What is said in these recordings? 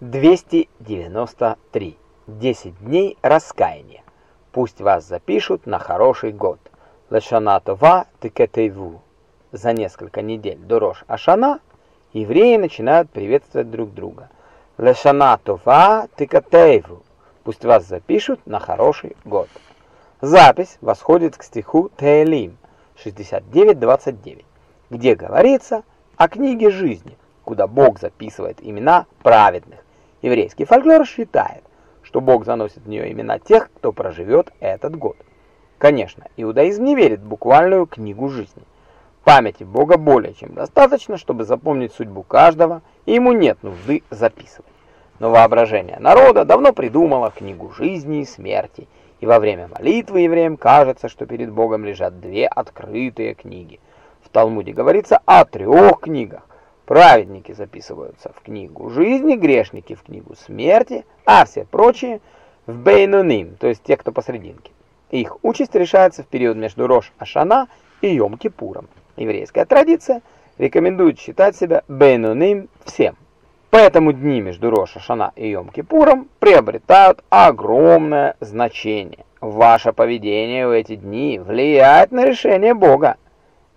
293. 10 дней раскаяния. Пусть вас запишут на хороший год. Лешана това тикетейву. За несколько недель до Рош Ашана евреи начинают приветствовать друг друга. Лешана това тикетейву. Пусть вас запишут на хороший год. Запись восходит к стиху Теэлим 69.29, где говорится о книге жизни, куда Бог записывает имена праведных. Еврейский фольклор считает, что Бог заносит в нее имена тех, кто проживет этот год. Конечно, иудаизм не верит в буквальную книгу жизни. Памяти Бога более чем достаточно, чтобы запомнить судьбу каждого, и ему нет нужды записывать. Но воображение народа давно придумало книгу жизни и смерти, и во время молитвы евреям кажется, что перед Богом лежат две открытые книги. В Талмуде говорится о трех книгах. Праведники записываются в книгу жизни, грешники в книгу смерти, а все прочие в Бейнуним, то есть те, кто посрединке. Их участь решается в период между Рош Ашана и Йом-Кипуром. Еврейская традиция рекомендует считать себя Бейнуним всем. Поэтому дни между Рош Ашана и Йом-Кипуром приобретают огромное значение. Ваше поведение в эти дни влияет на решение Бога.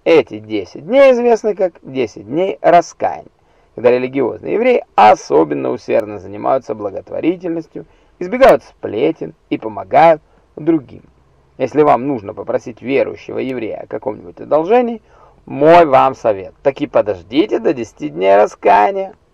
Эти 10 дней известны как 10 дней раскаяния, когда религиозные евреи особенно усердно занимаются благотворительностью, избегают сплетен и помогают другим. Если вам нужно попросить верующего еврея о каком-нибудь одолжении, мой вам совет, таки подождите до 10 дней раскаяния.